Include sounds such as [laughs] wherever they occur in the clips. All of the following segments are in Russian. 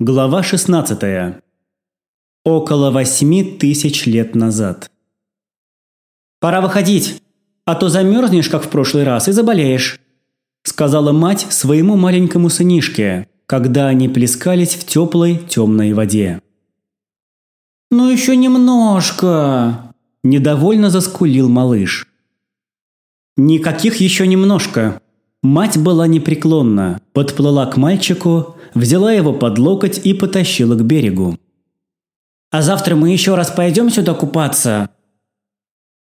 Глава 16. Около восьми тысяч лет назад. «Пора выходить, а то замерзнешь, как в прошлый раз, и заболеешь», сказала мать своему маленькому сынишке, когда они плескались в теплой темной воде. «Ну еще немножко!» – недовольно заскулил малыш. Никаких еще немножко. Мать была непреклонна, подплыла к мальчику взяла его под локоть и потащила к берегу. «А завтра мы еще раз пойдем сюда купаться?»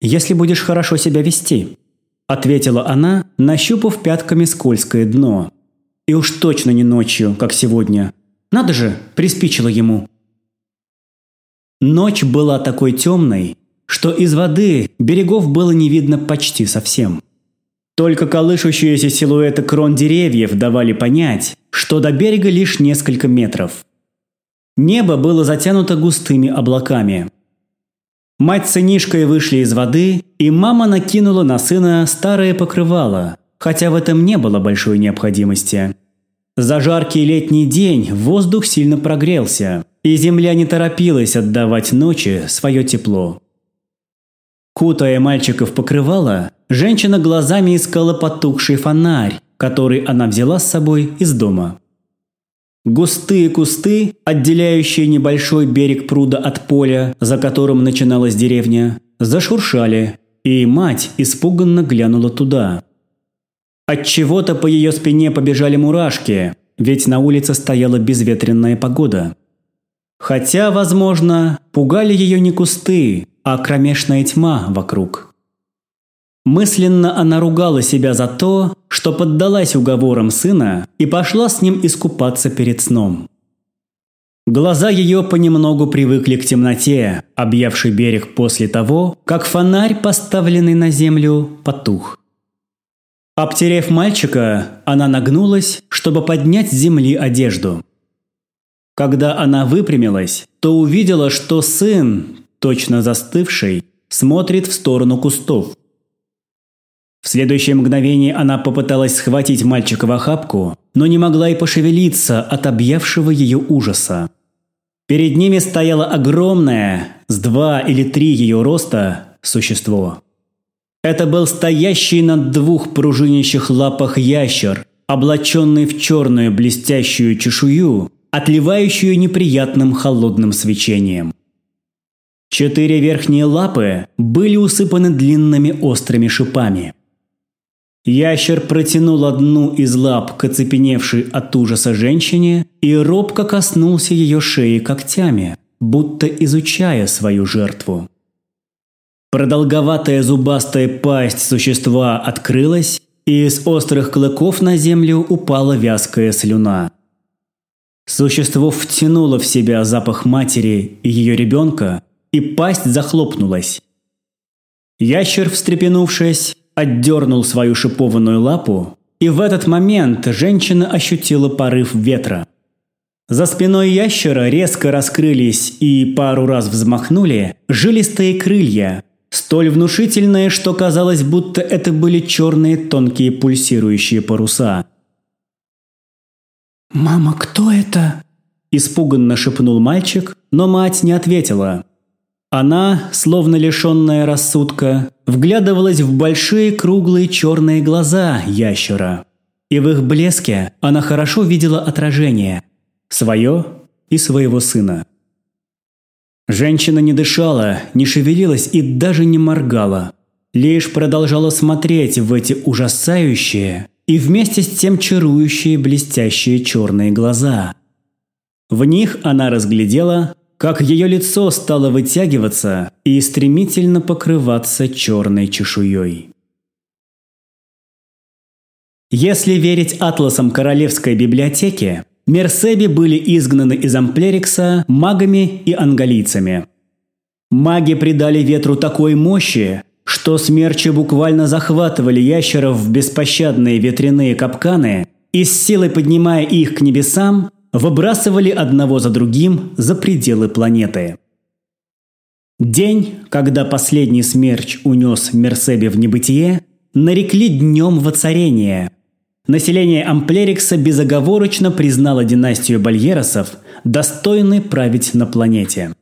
«Если будешь хорошо себя вести», – ответила она, нащупав пятками скользкое дно. «И уж точно не ночью, как сегодня. Надо же, приспичило ему». Ночь была такой темной, что из воды берегов было не видно почти совсем. Только колышущиеся силуэты крон деревьев давали понять, что до берега лишь несколько метров. Небо было затянуто густыми облаками. Мать с сынишкой вышли из воды, и мама накинула на сына старое покрывало, хотя в этом не было большой необходимости. За жаркий летний день воздух сильно прогрелся, и земля не торопилась отдавать ночи свое тепло. Кутая мальчика в покрывало, женщина глазами искала потухший фонарь, который она взяла с собой из дома. Густые кусты, отделяющие небольшой берег пруда от поля, за которым начиналась деревня, зашуршали, и мать испуганно глянула туда. От чего-то по ее спине побежали мурашки, ведь на улице стояла безветренная погода. Хотя, возможно, пугали ее не кусты, а кромешная тьма вокруг. Мысленно она ругала себя за то, что поддалась уговорам сына и пошла с ним искупаться перед сном. Глаза ее понемногу привыкли к темноте, объявшей берег после того, как фонарь, поставленный на землю, потух. Обтерев мальчика, она нагнулась, чтобы поднять с земли одежду. Когда она выпрямилась, то увидела, что сын, точно застывший, смотрит в сторону кустов. Следующее мгновение она попыталась схватить мальчика в охапку, но не могла и пошевелиться от объявшего ее ужаса. Перед ними стояло огромное, с два или три ее роста, существо. Это был стоящий на двух пружинящих лапах ящер, облаченный в черную блестящую чешую, отливающую неприятным холодным свечением. Четыре верхние лапы были усыпаны длинными острыми шипами. Ящер протянул одну из лап к оцепеневшей от ужаса женщине и робко коснулся ее шеи когтями, будто изучая свою жертву. Продолговатая зубастая пасть существа открылась, и из острых клыков на землю упала вязкая слюна. Существо втянуло в себя запах матери и ее ребенка, и пасть захлопнулась. Ящер, встрепенувшись, отдернул свою шипованную лапу, и в этот момент женщина ощутила порыв ветра. За спиной ящера резко раскрылись и пару раз взмахнули жилистые крылья, столь внушительные, что казалось, будто это были черные тонкие пульсирующие паруса. «Мама, кто это?» – испуганно шепнул мальчик, но мать не ответила. Она, словно лишенная рассудка, вглядывалась в большие круглые черные глаза ящера. И в их блеске она хорошо видела отражение – свое и своего сына. Женщина не дышала, не шевелилась и даже не моргала. Лишь продолжала смотреть в эти ужасающие и вместе с тем чарующие блестящие черные глаза. В них она разглядела как ее лицо стало вытягиваться и стремительно покрываться черной чешуей. Если верить атласам Королевской библиотеки, Мерсеби были изгнаны из Амплерикса магами и ангалийцами. Маги придали ветру такой мощи, что смерчи буквально захватывали ящеров в беспощадные ветряные капканы и с силой поднимая их к небесам, выбрасывали одного за другим за пределы планеты. День, когда последний смерч унес Мерсеби в небытие, нарекли днем воцарения. население Амплерикса безоговорочно признало династию Бальеросов достойной править на планете.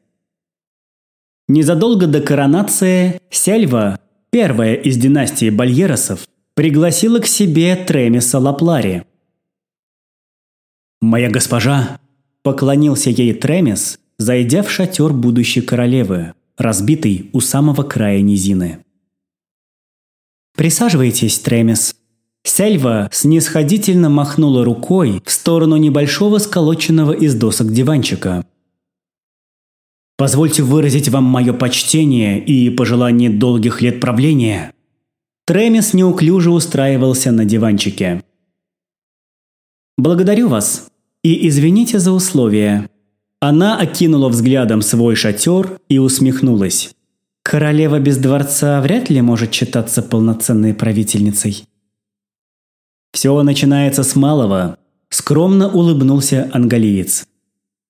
Незадолго до коронации Сельва, первая из династии Бальеросов, пригласила к себе Тремиса Лаплари. «Моя госпожа!» – поклонился ей Тремис, зайдя в шатер будущей королевы, разбитый у самого края низины. «Присаживайтесь, Тремис». Сельва снисходительно махнула рукой в сторону небольшого сколоченного из досок диванчика. «Позвольте выразить вам мое почтение и пожелание долгих лет правления». Тремис неуклюже устраивался на диванчике. «Благодарю вас и извините за условия». Она окинула взглядом свой шатер и усмехнулась. Королева без дворца вряд ли может считаться полноценной правительницей. «Все начинается с малого», – скромно улыбнулся ангалиец.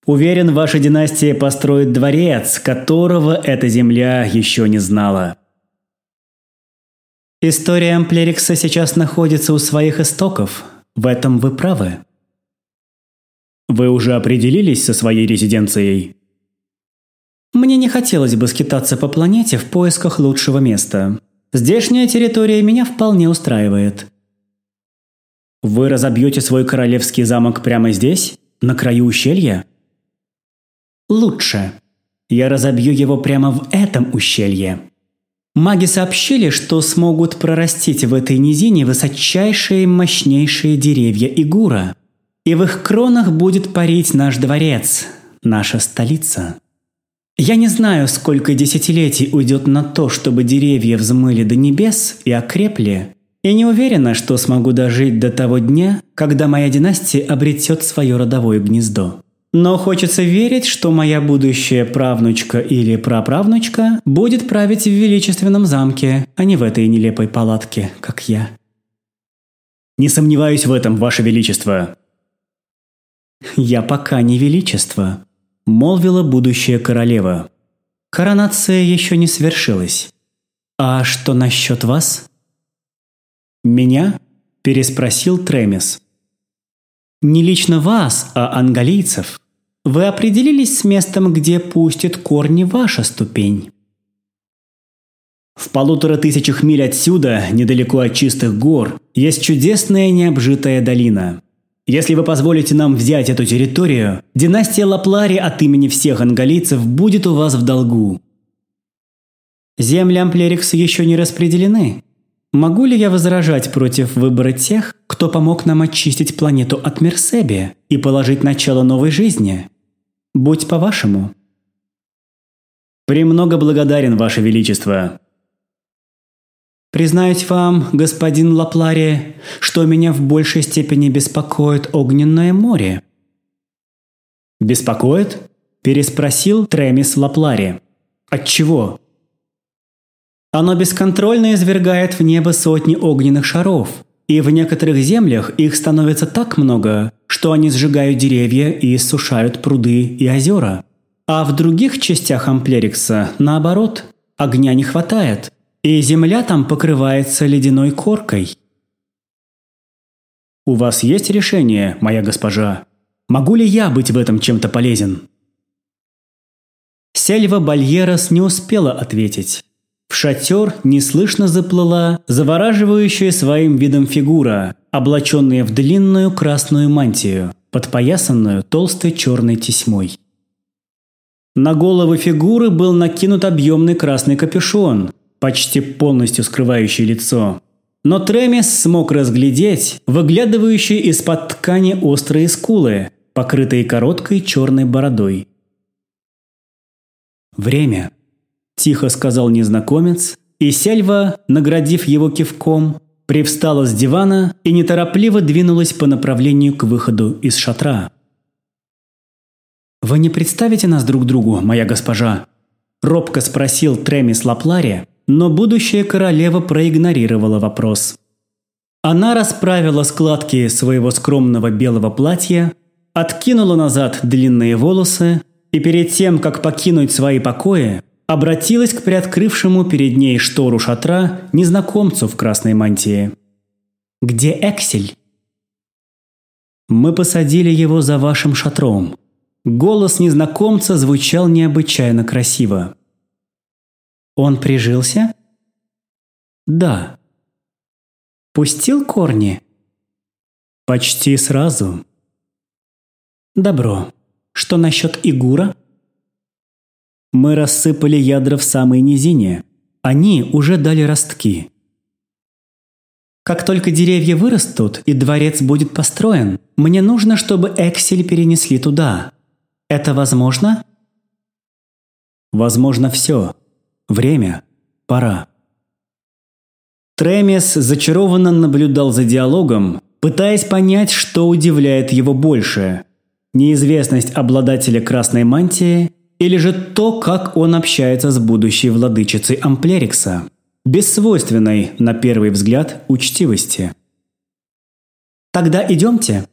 «Уверен, ваша династия построит дворец, которого эта земля еще не знала». История Амплерикса сейчас находится у своих истоков. В этом вы правы. Вы уже определились со своей резиденцией? Мне не хотелось бы скитаться по планете в поисках лучшего места. Здешняя территория меня вполне устраивает. Вы разобьете свой королевский замок прямо здесь, на краю ущелья? Лучше. Я разобью его прямо в этом ущелье. Маги сообщили, что смогут прорастить в этой низине высочайшие мощнейшие деревья Игура – и в их кронах будет парить наш дворец, наша столица. Я не знаю, сколько десятилетий уйдет на то, чтобы деревья взмыли до небес и окрепли, и не уверена, что смогу дожить до того дня, когда моя династия обретет свое родовое гнездо. Но хочется верить, что моя будущая правнучка или праправнучка будет править в величественном замке, а не в этой нелепой палатке, как я. «Не сомневаюсь в этом, Ваше Величество», «Я пока не величество», – молвила будущая королева. «Коронация еще не свершилась. А что насчет вас?» «Меня?» – переспросил Тремис. «Не лично вас, а ангалийцев. Вы определились с местом, где пустит корни ваша ступень?» В полутора тысячах миль отсюда, недалеко от чистых гор, есть чудесная необжитая долина. Если вы позволите нам взять эту территорию, династия Лаплари от имени всех ангалийцев будет у вас в долгу. Земли Амплерикса еще не распределены. Могу ли я возражать против выбора тех, кто помог нам очистить планету от Мерсебия и положить начало новой жизни? Будь по-вашему. «Премного благодарен, Ваше Величество», Признаюсь вам, господин Лаплари, что меня в большей степени беспокоит огненное море». «Беспокоит?» – переспросил Тремис Лаплари. «Отчего?» Оно бесконтрольно извергает в небо сотни огненных шаров, и в некоторых землях их становится так много, что они сжигают деревья и иссушают пруды и озера. А в других частях Амплерикса, наоборот, огня не хватает, и земля там покрывается ледяной коркой. «У вас есть решение, моя госпожа? Могу ли я быть в этом чем-то полезен?» Сельва Бальерос не успела ответить. В шатер неслышно заплыла завораживающая своим видом фигура, облаченная в длинную красную мантию, подпоясанную толстой черной тесьмой. На голову фигуры был накинут объемный красный капюшон, почти полностью скрывающий лицо. Но Тремис смог разглядеть выглядывающие из-под ткани острые скулы, покрытые короткой черной бородой. «Время», – тихо сказал незнакомец, и Сельва, наградив его кивком, привстала с дивана и неторопливо двинулась по направлению к выходу из шатра. «Вы не представите нас друг другу, моя госпожа?» – робко спросил Тремис Лаплари, но будущая королева проигнорировала вопрос. Она расправила складки своего скромного белого платья, откинула назад длинные волосы и перед тем, как покинуть свои покои, обратилась к приоткрывшему перед ней штору шатра незнакомцу в красной мантии. «Где Эксель?» Мы посадили его за вашим шатром. Голос незнакомца звучал необычайно красиво. Он прижился? Да. Пустил корни? Почти сразу. Добро. Что насчет Игура? Мы рассыпали ядра в самой низине. Они уже дали ростки. Как только деревья вырастут и дворец будет построен, мне нужно, чтобы Эксель перенесли туда. Это возможно? Возможно все. Время. Пора. Тремес зачарованно наблюдал за диалогом, пытаясь понять, что удивляет его больше – неизвестность обладателя красной мантии или же то, как он общается с будущей владычицей Амплерикса, без свойственной, на первый взгляд, учтивости. «Тогда идемте».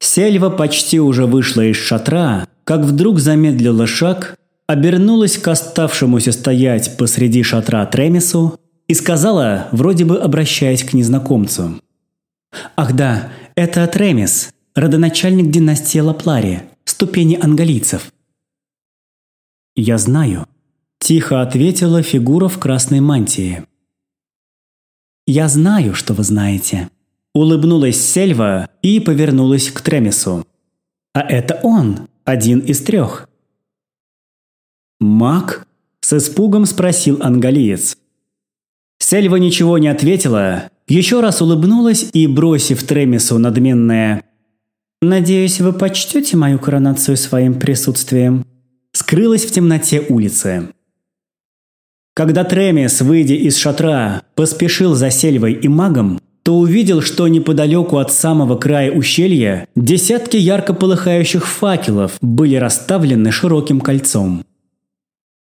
Сельва почти уже вышла из шатра, как вдруг замедлила шаг, обернулась к оставшемуся стоять посреди шатра Тремису и сказала, вроде бы обращаясь к незнакомцу. «Ах да, это Тремис, родоначальник династии Лаплари, ступени ангалийцев». «Я знаю», – тихо ответила фигура в красной мантии. «Я знаю, что вы знаете», – улыбнулась Сельва и повернулась к Тремису. «А это он, один из трех». «Маг?» – с испугом спросил ангалиец. Сельва ничего не ответила, еще раз улыбнулась и, бросив Тремису надменное «Надеюсь, вы почтете мою коронацию своим присутствием», скрылась в темноте улицы. Когда Тремис, выйдя из шатра, поспешил за Сельвой и магом, то увидел, что неподалеку от самого края ущелья десятки ярко полыхающих факелов были расставлены широким кольцом.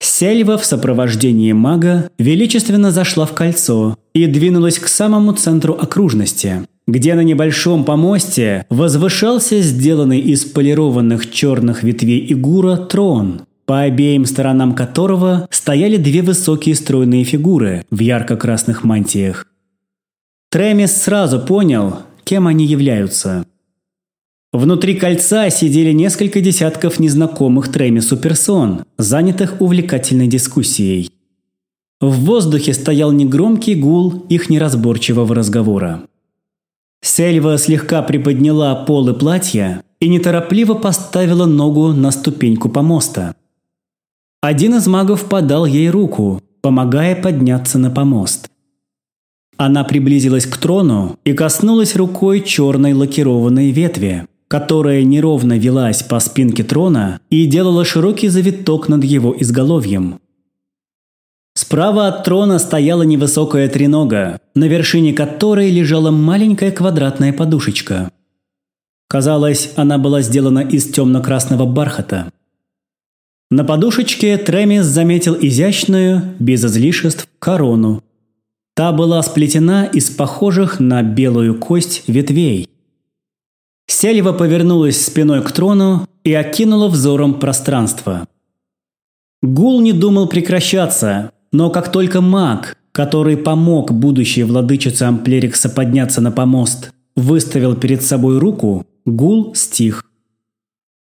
Сельва в сопровождении мага величественно зашла в кольцо и двинулась к самому центру окружности, где на небольшом помосте возвышался сделанный из полированных черных ветвей игура трон, по обеим сторонам которого стояли две высокие стройные фигуры в ярко-красных мантиях. Тремис сразу понял, кем они являются. Внутри кольца сидели несколько десятков незнакомых Тремису персон, занятых увлекательной дискуссией. В воздухе стоял негромкий гул их неразборчивого разговора. Сельва слегка приподняла полы платья и неторопливо поставила ногу на ступеньку помоста. Один из магов подал ей руку, помогая подняться на помост. Она приблизилась к трону и коснулась рукой черной лакированной ветви, которая неровно велась по спинке трона и делала широкий завиток над его изголовьем. Справа от трона стояла невысокая тренога, на вершине которой лежала маленькая квадратная подушечка. Казалось, она была сделана из темно-красного бархата. На подушечке Тремис заметил изящную, без излишеств, корону. Та была сплетена из похожих на белую кость ветвей. Сельва повернулась спиной к трону и окинула взором пространство. Гул не думал прекращаться, но как только маг, который помог будущей владычице Амплерикса подняться на помост, выставил перед собой руку, гул стих.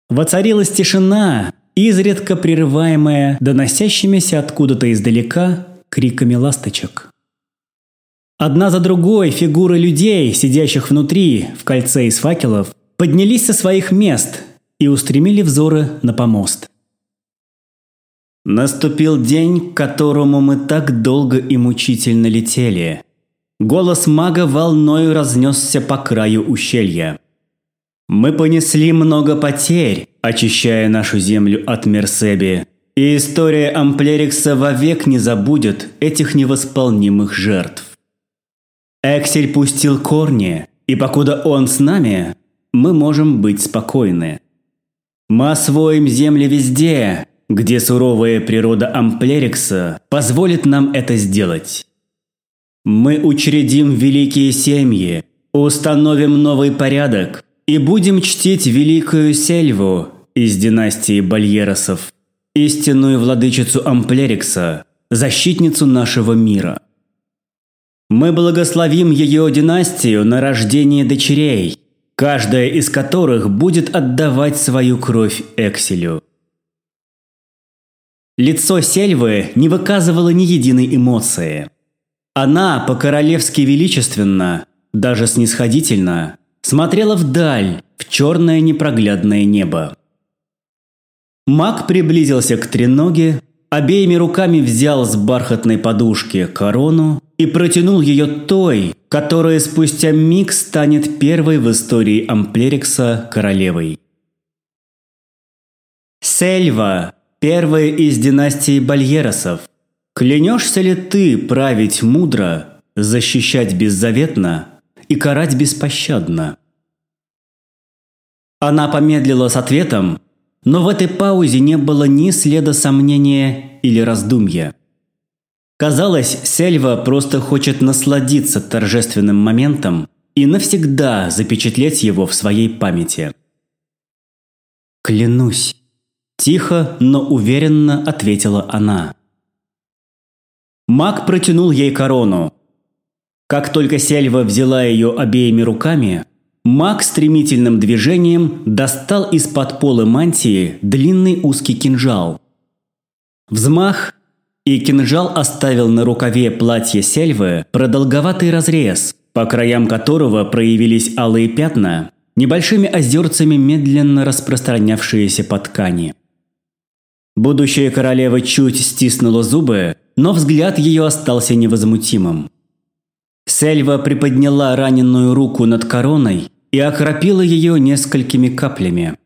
Воцарилась тишина, изредка прерываемая доносящимися откуда-то издалека криками ласточек. Одна за другой фигуры людей, сидящих внутри, в кольце из факелов, поднялись со своих мест и устремили взоры на помост. Наступил день, к которому мы так долго и мучительно летели. Голос мага волной разнесся по краю ущелья. Мы понесли много потерь, очищая нашу землю от Мерсеби, и история Амплерикса вовек не забудет этих невосполнимых жертв. Эксель пустил корни, и покуда он с нами, мы можем быть спокойны. Мы освоим земли везде, где суровая природа Амплерикса позволит нам это сделать. Мы учредим великие семьи, установим новый порядок и будем чтить великую Сельву из династии Бальеросов, истинную владычицу Амплерикса, защитницу нашего мира. Мы благословим ее династию на рождение дочерей, каждая из которых будет отдавать свою кровь Экселю. Лицо Сельвы не выказывало ни единой эмоции. Она по-королевски величественно, даже снисходительно, смотрела вдаль, в черное непроглядное небо. Маг приблизился к треноге, обеими руками взял с бархатной подушки корону и протянул ее той, которая спустя миг станет первой в истории Амплерикса королевой. Сельва, первая из династии Бальеросов, клянешься ли ты править мудро, защищать беззаветно и карать беспощадно? Она помедлила с ответом, но в этой паузе не было ни следа сомнения или раздумья. Казалось, Сельва просто хочет насладиться торжественным моментом и навсегда запечатлеть его в своей памяти. «Клянусь», – тихо, но уверенно ответила она. Маг протянул ей корону. Как только Сельва взяла ее обеими руками, Маг стремительным движением достал из-под полы мантии длинный узкий кинжал. Взмах, и кинжал оставил на рукаве платья Сельвы продолговатый разрез, по краям которого проявились алые пятна, небольшими озерцами медленно распространявшиеся по ткани. Будущая королева чуть стиснула зубы, но взгляд ее остался невозмутимым. Сельва приподняла раненую руку над короной и окропила ее несколькими каплями.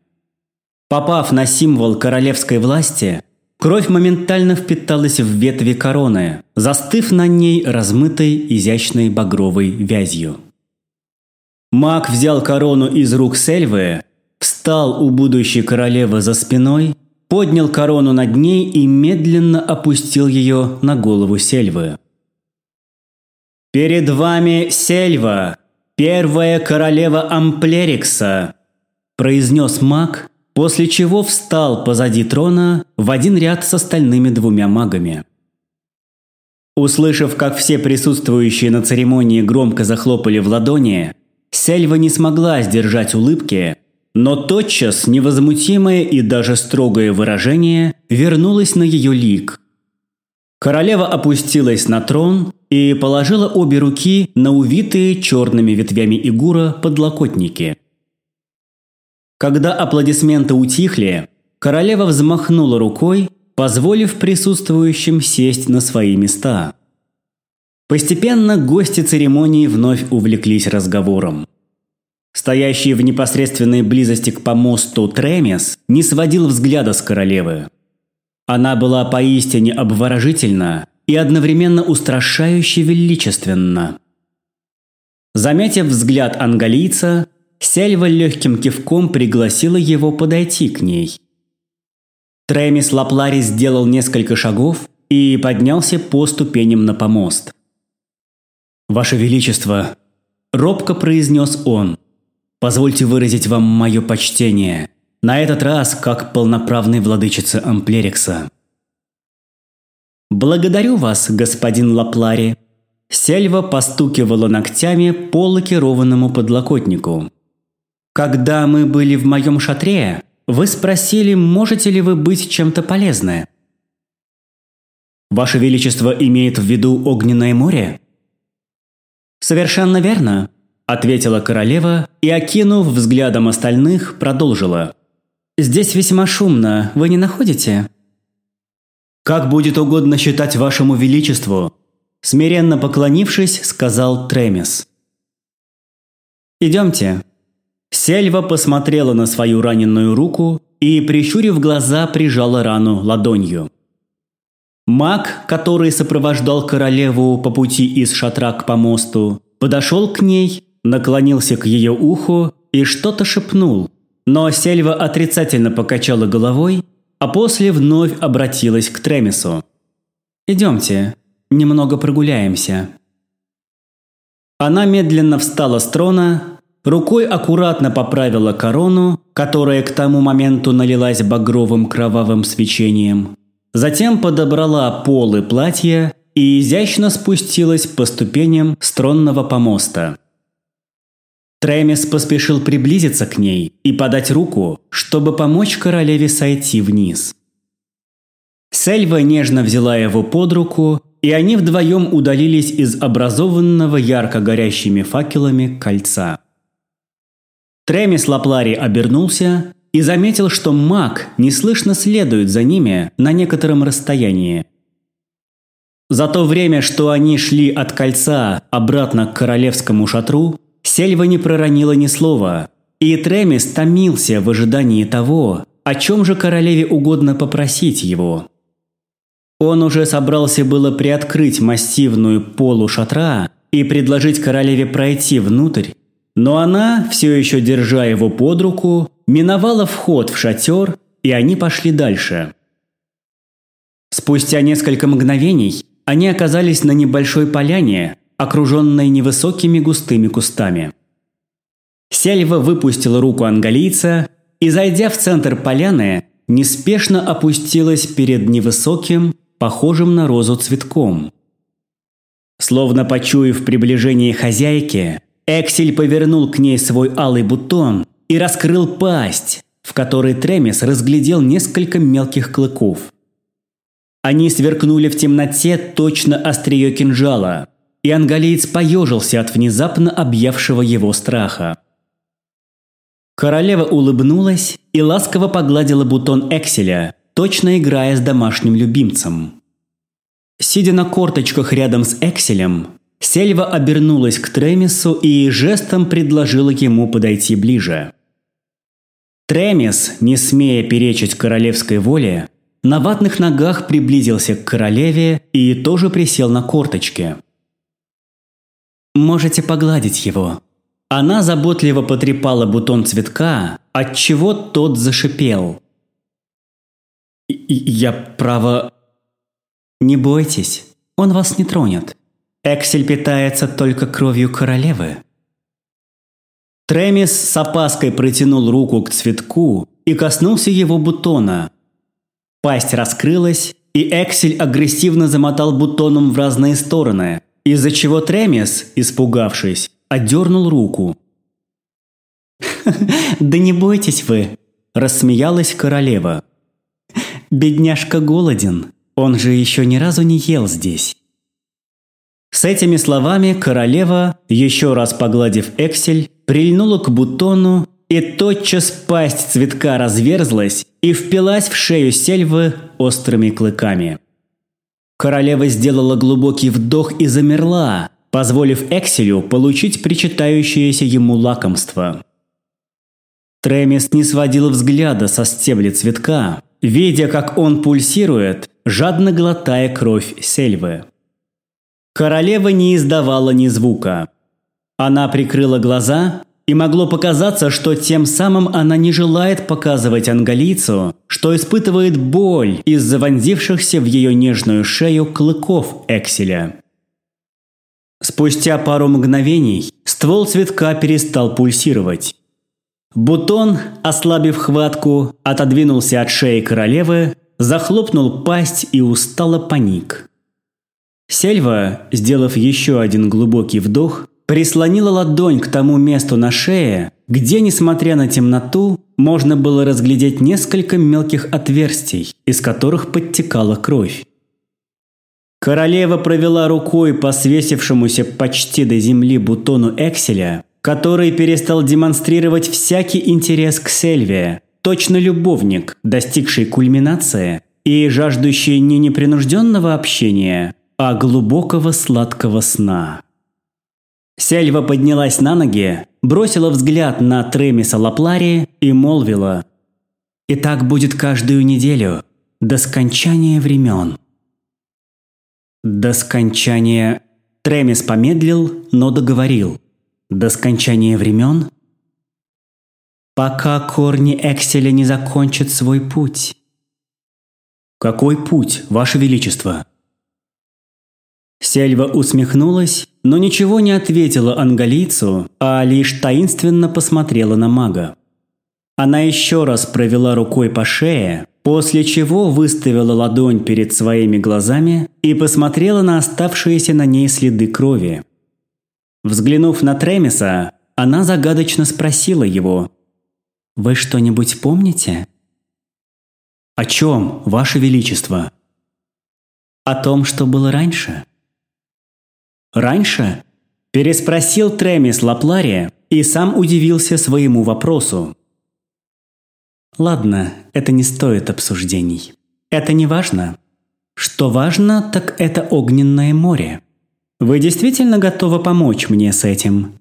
Попав на символ королевской власти, Кровь моментально впиталась в ветви короны, застыв на ней размытой изящной багровой вязью. Маг взял корону из рук Сельвы, встал у будущей королевы за спиной, поднял корону над ней и медленно опустил ее на голову Сельвы. «Перед вами Сельва, первая королева Амплерикса», – произнес маг, после чего встал позади трона в один ряд с остальными двумя магами. Услышав, как все присутствующие на церемонии громко захлопали в ладони, Сельва не смогла сдержать улыбки, но тотчас невозмутимое и даже строгое выражение вернулось на ее лик. Королева опустилась на трон и положила обе руки на увитые черными ветвями игура подлокотники – когда аплодисменты утихли, королева взмахнула рукой, позволив присутствующим сесть на свои места. Постепенно гости церемонии вновь увлеклись разговором. Стоящий в непосредственной близости к помосту Тремес не сводил взгляда с королевы. Она была поистине обворожительна и одновременно устрашающе величественна. Заметив взгляд ангалийца, Сельва легким кивком пригласила его подойти к ней. Тремис Лаплари сделал несколько шагов и поднялся по ступеням на помост. «Ваше Величество!» – робко произнес он. «Позвольте выразить вам мое почтение. На этот раз как полноправной владычице Амплерикса». «Благодарю вас, господин Лаплари!» Сельва постукивала ногтями по лакированному подлокотнику. Когда мы были в моем шатре, вы спросили, можете ли вы быть чем-то полезны. Ваше Величество имеет в виду огненное море? Совершенно верно, ответила королева и, окинув взглядом остальных, продолжила. Здесь весьма шумно, вы не находите? Как будет угодно считать вашему величеству, смиренно поклонившись, сказал Тремис. Идемте, Сельва посмотрела на свою раненую руку и, прищурив глаза, прижала рану ладонью. Маг, который сопровождал королеву по пути из шатра к помосту, подошел к ней, наклонился к ее уху и что-то шепнул. Но Сельва отрицательно покачала головой, а после вновь обратилась к Тремису. «Идемте, немного прогуляемся». Она медленно встала с трона, Рукой аккуратно поправила корону, которая к тому моменту налилась багровым кровавым свечением. Затем подобрала полы платья и изящно спустилась по ступеням стронного помоста. Тремис поспешил приблизиться к ней и подать руку, чтобы помочь королеве сойти вниз. Сельва нежно взяла его под руку, и они вдвоем удалились из образованного ярко горящими факелами кольца. Тремис Лаплари обернулся и заметил, что маг неслышно следует за ними на некотором расстоянии. За то время, что они шли от кольца обратно к королевскому шатру, Сельва не проронила ни слова, и Тремис томился в ожидании того, о чем же королеве угодно попросить его. Он уже собрался было приоткрыть массивную полу шатра и предложить королеве пройти внутрь, но она, все еще держа его под руку, миновала вход в шатер, и они пошли дальше. Спустя несколько мгновений они оказались на небольшой поляне, окруженной невысокими густыми кустами. Сельва выпустила руку ангалийца и, зайдя в центр поляны, неспешно опустилась перед невысоким, похожим на розу цветком. Словно почуяв приближение хозяйки, Эксель повернул к ней свой алый бутон и раскрыл пасть, в которой Тремис разглядел несколько мелких клыков. Они сверкнули в темноте точно острие кинжала, и ангалиец поежился от внезапно объявшего его страха. Королева улыбнулась и ласково погладила бутон Экселя, точно играя с домашним любимцем. Сидя на корточках рядом с Экселем, Сельва обернулась к Тремису и жестом предложила ему подойти ближе. Тремис, не смея перечить королевской воле, на ватных ногах приблизился к королеве и тоже присел на корточки. «Можете погладить его». Она заботливо потрепала бутон цветка, отчего тот зашипел. «Я право...» «Не бойтесь, он вас не тронет. Эксель питается только кровью королевы». Тремис с опаской протянул руку к цветку и коснулся его бутона. Пасть раскрылась, и Эксель агрессивно замотал бутоном в разные стороны, из-за чего Тремис, испугавшись, отдернул руку. [laughs] «Да не бойтесь вы!» – рассмеялась королева. Бедняжка голоден, он же еще ни разу не ел здесь. С этими словами королева, еще раз погладив Эксель, прильнула к бутону, и тотчас пасть цветка разверзлась и впилась в шею сельвы острыми клыками. Королева сделала глубокий вдох и замерла, позволив Экселю получить причитающееся ему лакомство. Тремис не сводил взгляда со стебля цветка, видя, как он пульсирует, жадно глотая кровь сельвы. Королева не издавала ни звука. Она прикрыла глаза, и могло показаться, что тем самым она не желает показывать ангалийцу, что испытывает боль из-за вонзившихся в ее нежную шею клыков Экселя. Спустя пару мгновений ствол цветка перестал пульсировать. Бутон, ослабив хватку, отодвинулся от шеи королевы, захлопнул пасть и устало паник. Сельва, сделав еще один глубокий вдох, прислонила ладонь к тому месту на шее, где, несмотря на темноту, можно было разглядеть несколько мелких отверстий, из которых подтекала кровь. Королева провела рукой по свесившемуся почти до земли бутону Экселя который перестал демонстрировать всякий интерес к Сельве, точно любовник, достигший кульминации и жаждущий не непринужденного общения, а глубокого сладкого сна. Сельва поднялась на ноги, бросила взгляд на Тремиса Лаплари и молвила «И так будет каждую неделю, до скончания времен». До скончания Тремис помедлил, но договорил. До скончания времен? Пока корни Экселя не закончат свой путь. Какой путь, Ваше Величество? Сельва усмехнулась, но ничего не ответила ангалийцу, а лишь таинственно посмотрела на мага. Она еще раз провела рукой по шее, после чего выставила ладонь перед своими глазами и посмотрела на оставшиеся на ней следы крови. Взглянув на Тремиса, она загадочно спросила его. «Вы что-нибудь помните?» «О чем, Ваше Величество?» «О том, что было раньше». «Раньше?» – переспросил Тремис Лаплария и сам удивился своему вопросу. «Ладно, это не стоит обсуждений. Это не важно. Что важно, так это огненное море. Вы действительно готовы помочь мне с этим?»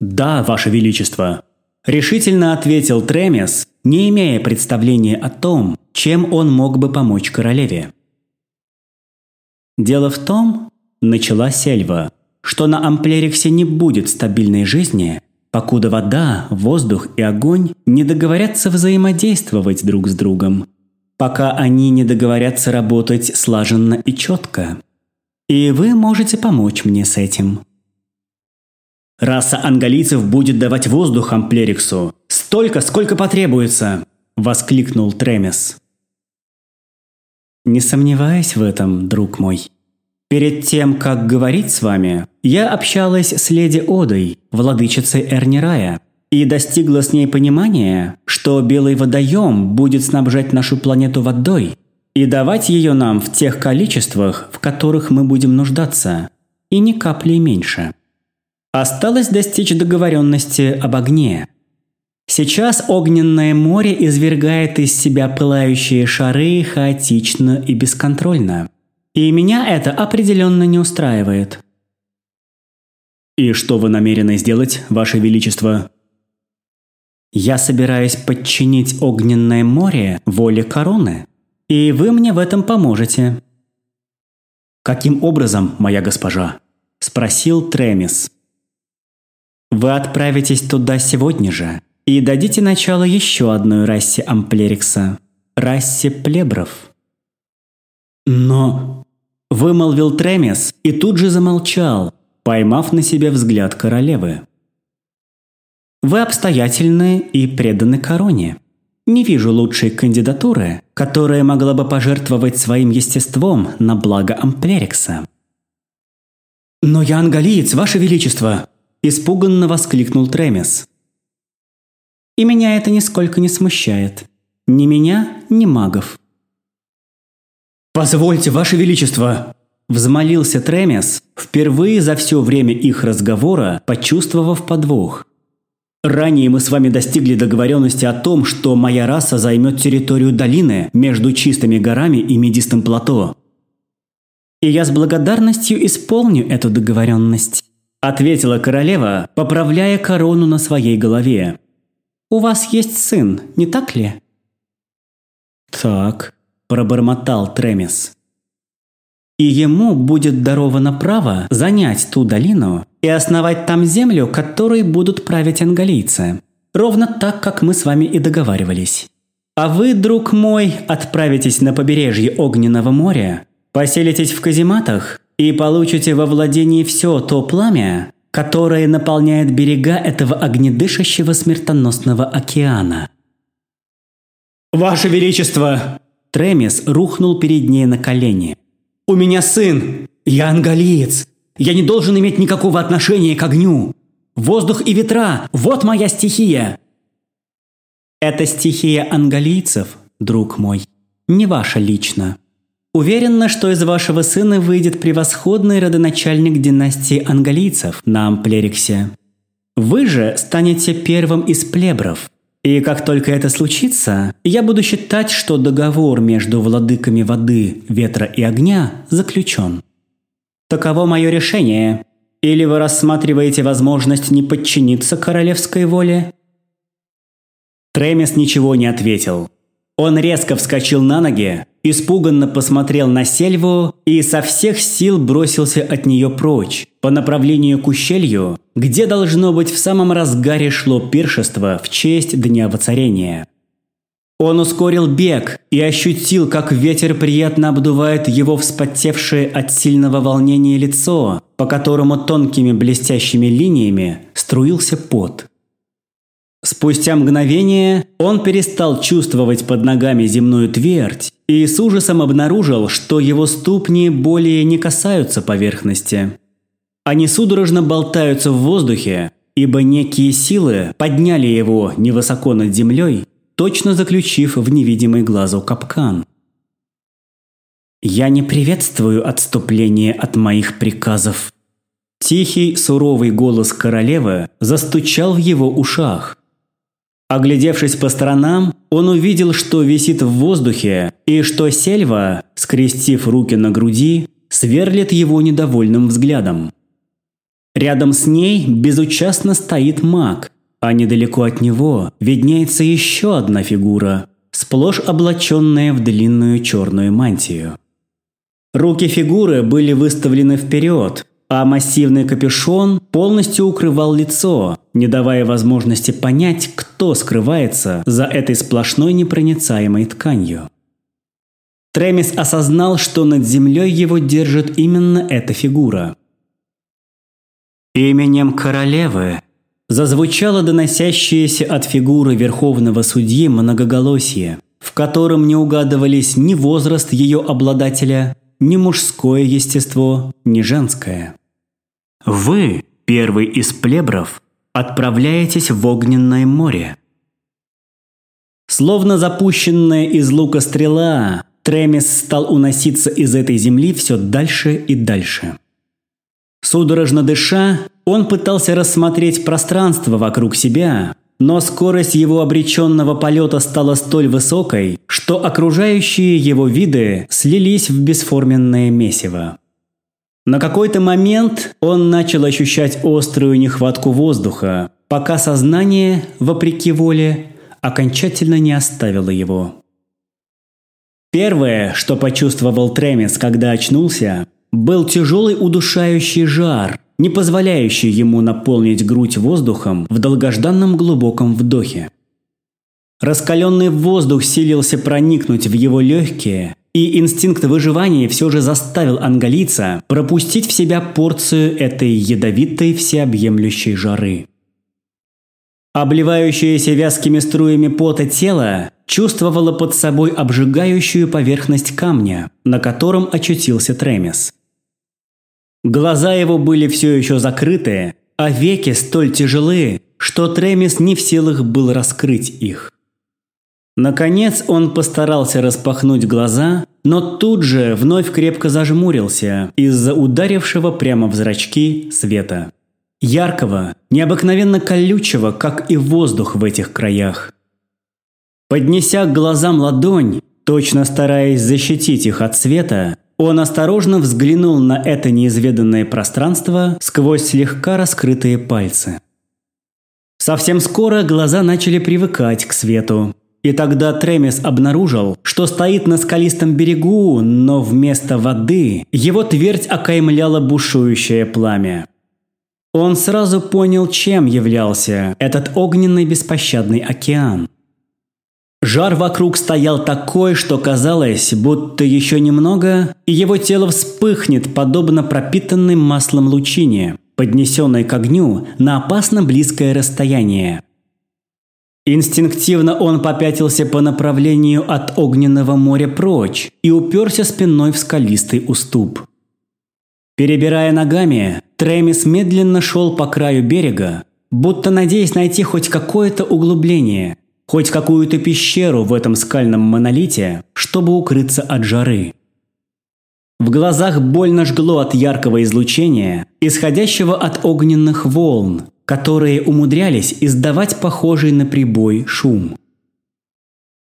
«Да, Ваше Величество», – решительно ответил Тремес, не имея представления о том, чем он мог бы помочь королеве. «Дело в том», – начала Сельва, – «что на Амплериксе не будет стабильной жизни, покуда вода, воздух и огонь не договорятся взаимодействовать друг с другом, пока они не договорятся работать слаженно и четко. И вы можете помочь мне с этим». Раса ангалийцев будет давать воздух Амплериксу. Столько, сколько потребуется!» – воскликнул Тремес. «Не сомневаюсь в этом, друг мой. Перед тем, как говорить с вами, я общалась с леди Одой, владычицей Эрнирая, и достигла с ней понимания, что Белый водоем будет снабжать нашу планету водой и давать ее нам в тех количествах, в которых мы будем нуждаться, и ни капли меньше. Осталось достичь договоренности об огне. Сейчас огненное море извергает из себя пылающие шары хаотично и бесконтрольно. И меня это определенно не устраивает. «И что вы намерены сделать, Ваше Величество?» «Я собираюсь подчинить огненное море воле короны, и вы мне в этом поможете». «Каким образом, моя госпожа?» – спросил Тремис. Вы отправитесь туда сегодня же и дадите начало еще одной расе Амплерикса – расе плебров. Но... Вымолвил Тремес и тут же замолчал, поймав на себе взгляд королевы. Вы обстоятельны и преданы короне. Не вижу лучшей кандидатуры, которая могла бы пожертвовать своим естеством на благо Амплерикса. «Но я ангалиец, Ваше Величество!» Испуганно воскликнул Тремес. И меня это нисколько не смущает. Ни меня, ни магов. «Позвольте, Ваше Величество!» Взмолился Тремес, впервые за все время их разговора, почувствовав подвох. «Ранее мы с вами достигли договоренности о том, что моя раса займет территорию долины между чистыми горами и медистым плато. И я с благодарностью исполню эту договоренность» ответила королева, поправляя корону на своей голове. «У вас есть сын, не так ли?» «Так», – пробормотал Тремис. «И ему будет даровано право занять ту долину и основать там землю, которой будут править ангалийцы. Ровно так, как мы с вами и договаривались. А вы, друг мой, отправитесь на побережье Огненного моря, поселитесь в казематах и получите во владении все то пламя, которое наполняет берега этого огнедышащего смертоносного океана. «Ваше Величество!» Тремис рухнул перед ней на колени. «У меня сын! Я ангалиец! Я не должен иметь никакого отношения к огню! Воздух и ветра – вот моя стихия!» «Это стихия ангалийцев, друг мой, не ваша лично», Уверена, что из вашего сына выйдет превосходный родоначальник династии ангалийцев на Амплериксе. Вы же станете первым из плебров. И как только это случится, я буду считать, что договор между владыками воды, ветра и огня заключен. Таково мое решение. Или вы рассматриваете возможность не подчиниться королевской воле? Тремес ничего не ответил. Он резко вскочил на ноги, испуганно посмотрел на сельву и со всех сил бросился от нее прочь, по направлению к ущелью, где должно быть в самом разгаре шло пиршество в честь Дня Воцарения. Он ускорил бег и ощутил, как ветер приятно обдувает его вспотевшее от сильного волнения лицо, по которому тонкими блестящими линиями струился пот. Спустя мгновение он перестал чувствовать под ногами земную твердь и с ужасом обнаружил, что его ступни более не касаются поверхности. Они судорожно болтаются в воздухе, ибо некие силы подняли его невысоко над землей, точно заключив в невидимый глазу капкан. «Я не приветствую отступление от моих приказов». Тихий, суровый голос королевы застучал в его ушах. Оглядевшись по сторонам, он увидел, что висит в воздухе, и что Сельва, скрестив руки на груди, сверлит его недовольным взглядом. Рядом с ней безучастно стоит маг, а недалеко от него виднеется еще одна фигура, сплошь облаченная в длинную черную мантию. Руки фигуры были выставлены вперед, а массивный капюшон полностью укрывал лицо, не давая возможности понять, кто скрывается за этой сплошной непроницаемой тканью. Тремис осознал, что над землей его держит именно эта фигура. «Именем королевы», зазвучало доносящееся от фигуры верховного судьи многоголосие, в котором не угадывались ни возраст ее обладателя, ни мужское естество, ни женское. «Вы, первый из плебров, отправляетесь в огненное море». Словно запущенная из лука стрела, Тремис стал уноситься из этой земли все дальше и дальше. Судорожно дыша, он пытался рассмотреть пространство вокруг себя, но скорость его обреченного полета стала столь высокой, что окружающие его виды слились в бесформенное месиво. На какой-то момент он начал ощущать острую нехватку воздуха, пока сознание, вопреки воле, окончательно не оставило его. Первое, что почувствовал Тремис, когда очнулся, был тяжелый удушающий жар, не позволяющий ему наполнить грудь воздухом в долгожданном глубоком вдохе. Раскаленный воздух силился проникнуть в его легкие, и инстинкт выживания все же заставил ангалийца пропустить в себя порцию этой ядовитой всеобъемлющей жары. Обливающееся вязкими струями пота тело чувствовало под собой обжигающую поверхность камня, на котором очутился Тремес. Глаза его были все еще закрыты, а веки столь тяжелые, что Тремис не в силах был раскрыть их. Наконец он постарался распахнуть глаза, но тут же вновь крепко зажмурился из-за ударившего прямо в зрачки света. Яркого, необыкновенно колючего, как и воздух в этих краях. Поднеся к глазам ладонь, точно стараясь защитить их от света, он осторожно взглянул на это неизведанное пространство сквозь слегка раскрытые пальцы. Совсем скоро глаза начали привыкать к свету. И тогда Тремис обнаружил, что стоит на скалистом берегу, но вместо воды его твердь окаймляла бушующее пламя. Он сразу понял, чем являлся этот огненный беспощадный океан. Жар вокруг стоял такой, что казалось, будто еще немного, и его тело вспыхнет, подобно пропитанной маслом лучине, поднесенной к огню на опасно близкое расстояние. Инстинктивно он попятился по направлению от огненного моря прочь и уперся спиной в скалистый уступ. Перебирая ногами, Тремис медленно шел по краю берега, будто надеясь найти хоть какое-то углубление, хоть какую-то пещеру в этом скальном монолите, чтобы укрыться от жары. В глазах больно жгло от яркого излучения, исходящего от огненных волн, которые умудрялись издавать похожий на прибой шум.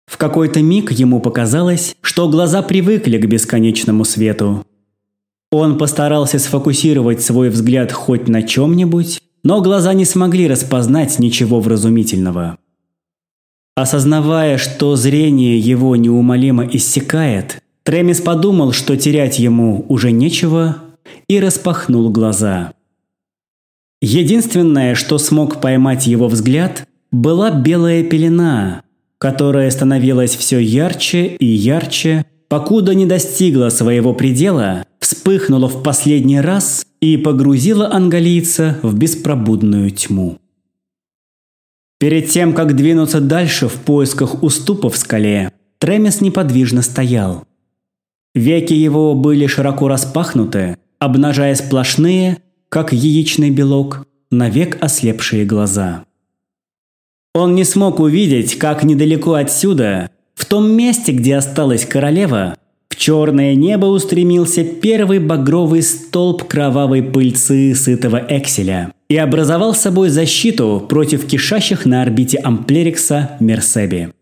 В какой-то миг ему показалось, что глаза привыкли к бесконечному свету. Он постарался сфокусировать свой взгляд хоть на чем-нибудь, но глаза не смогли распознать ничего вразумительного. Осознавая, что зрение его неумолимо иссякает, Тремис подумал, что терять ему уже нечего, и распахнул глаза. Единственное, что смог поймать его взгляд, была белая пелена, которая становилась все ярче и ярче, покуда не достигла своего предела, вспыхнула в последний раз и погрузила ангалийца в беспробудную тьму. Перед тем, как двинуться дальше в поисках уступа в скале, Тремес неподвижно стоял. Веки его были широко распахнуты, обнажая сплошные, как яичный белок, навек ослепшие глаза. Он не смог увидеть, как недалеко отсюда, в том месте, где осталась королева, в черное небо устремился первый багровый столб кровавой пыльцы сытого экселя и образовал собой защиту против кишащих на орбите Амплерикса Мерсеби.